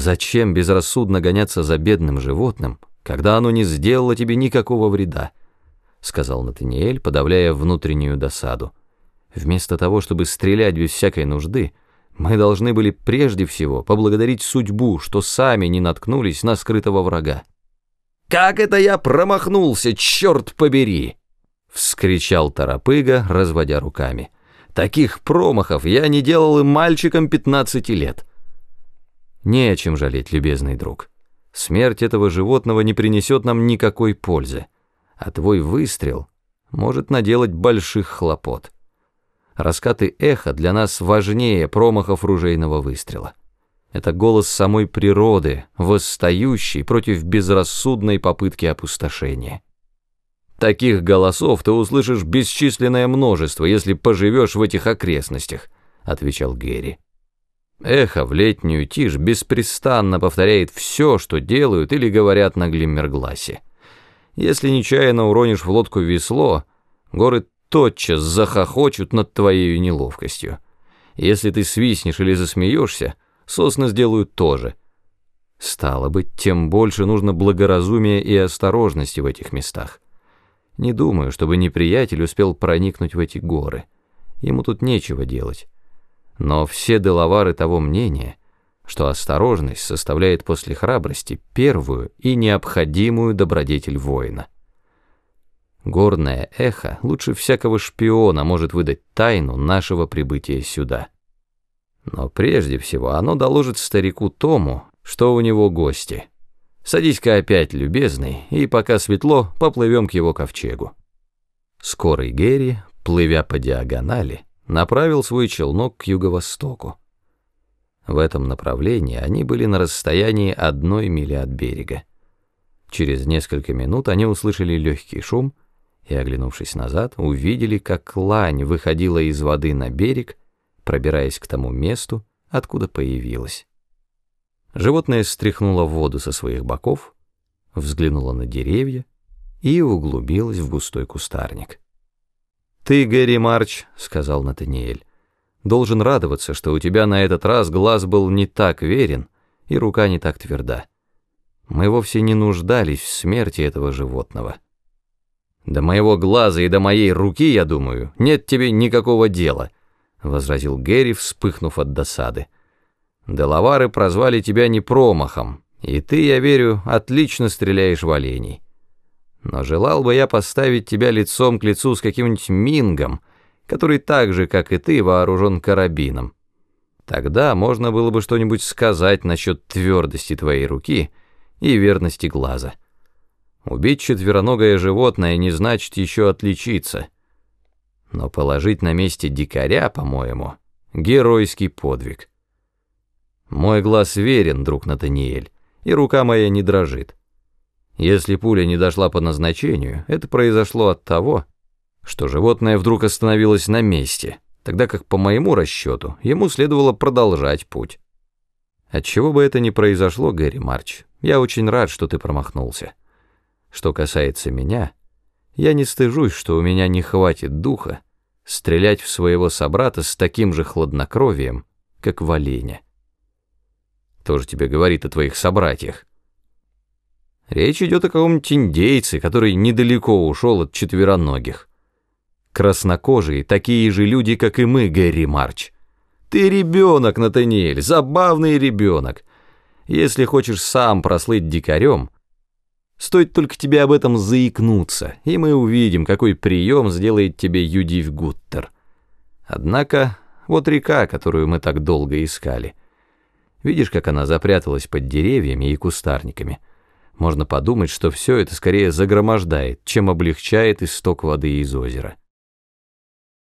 Зачем безрассудно гоняться за бедным животным, когда оно не сделало тебе никакого вреда? Сказал Натаниэль, подавляя внутреннюю досаду. Вместо того, чтобы стрелять без всякой нужды, мы должны были прежде всего поблагодарить судьбу, что сами не наткнулись на скрытого врага. «Как это я промахнулся, черт побери!» — вскричал Тарапыга, разводя руками. «Таких промахов я не делал и мальчиком пятнадцати лет». Не о чем жалеть, любезный друг. Смерть этого животного не принесет нам никакой пользы, а твой выстрел может наделать больших хлопот. Раскаты эха для нас важнее промахов ружейного выстрела. Это голос самой природы, восстающий против безрассудной попытки опустошения. Таких голосов ты услышишь бесчисленное множество, если поживешь в этих окрестностях, отвечал Герри. Эхо в летнюю тишь беспрестанно повторяет все, что делают или говорят на Глиммергласе. Если нечаянно уронишь в лодку весло, горы тотчас захохочут над твоей неловкостью. Если ты свистнешь или засмеешься, сосны сделают то же. Стало быть, тем больше нужно благоразумия и осторожности в этих местах. Не думаю, чтобы неприятель успел проникнуть в эти горы. Ему тут нечего делать. Но все деловары того мнения, что осторожность составляет после храбрости первую и необходимую добродетель воина. Горное эхо лучше всякого шпиона может выдать тайну нашего прибытия сюда. Но прежде всего оно доложит старику Тому, что у него гости. Садись-ка опять, любезный, и пока светло, поплывем к его ковчегу. Скорый Герри, плывя по диагонали, направил свой челнок к юго-востоку. В этом направлении они были на расстоянии одной мили от берега. Через несколько минут они услышали легкий шум и, оглянувшись назад, увидели, как лань выходила из воды на берег, пробираясь к тому месту, откуда появилась. Животное стряхнуло воду со своих боков, взглянуло на деревья и углубилось в густой кустарник. «Ты, Гэри Марч», — сказал Натаниэль, — «должен радоваться, что у тебя на этот раз глаз был не так верен и рука не так тверда. Мы вовсе не нуждались в смерти этого животного». «До моего глаза и до моей руки, я думаю, нет тебе никакого дела», — возразил Гэри, вспыхнув от досады. «Делавары прозвали тебя не промахом, и ты, я верю, отлично стреляешь в оленей». Но желал бы я поставить тебя лицом к лицу с каким-нибудь мингом, который так же, как и ты, вооружен карабином. Тогда можно было бы что-нибудь сказать насчет твердости твоей руки и верности глаза. Убить четвероногое животное не значит еще отличиться. Но положить на месте дикаря, по-моему, геройский подвиг. Мой глаз верен, друг Натаниэль, и рука моя не дрожит. Если пуля не дошла по назначению, это произошло от того, что животное вдруг остановилось на месте, тогда как, по моему расчету, ему следовало продолжать путь. Отчего бы это ни произошло, Гэри Марч, я очень рад, что ты промахнулся. Что касается меня, я не стыжусь, что у меня не хватит духа стрелять в своего собрата с таким же хладнокровием, как в оленя. Тоже тебе говорит о твоих собратьях. Речь идет о каком-нибудь индейце, который недалеко ушел от четвероногих. Краснокожие, такие же люди, как и мы, Гэри Марч. Ты ребенок, Натаниэль, забавный ребенок. Если хочешь сам прослыть дикарем, стоит только тебе об этом заикнуться, и мы увидим, какой прием сделает тебе Юдив Гуттер. Однако, вот река, которую мы так долго искали. Видишь, как она запряталась под деревьями и кустарниками — можно подумать, что все это скорее загромождает, чем облегчает исток воды из озера.